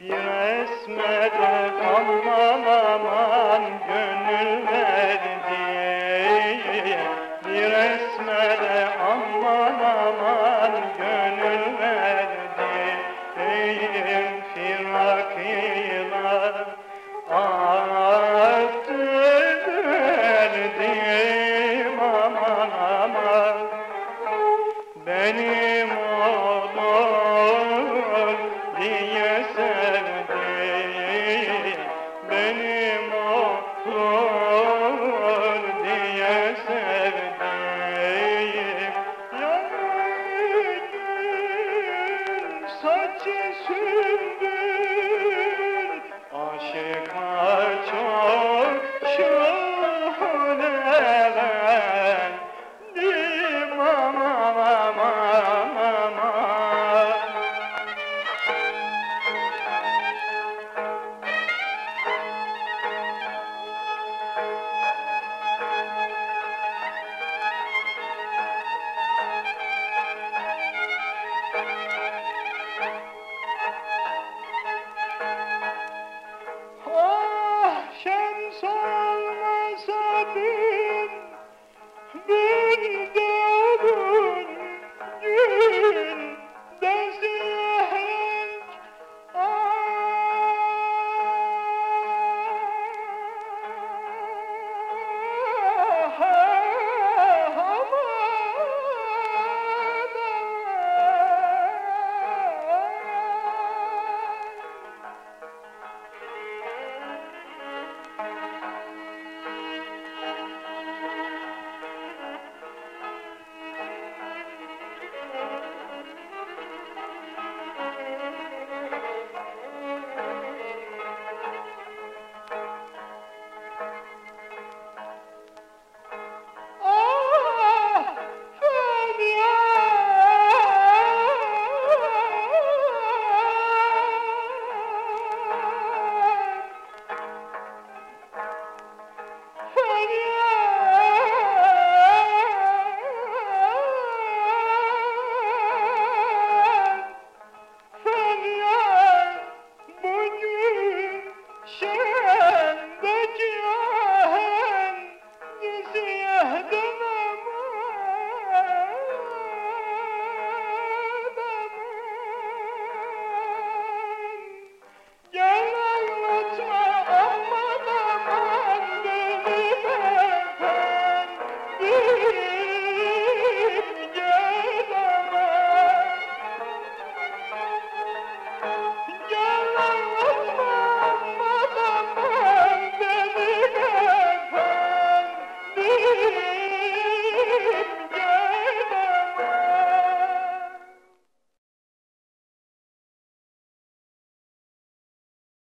Bir esmere aman aman gönül verdi Bir esmere aman aman gönül verdi Firakıyla arttı derdim aman aman. Benim que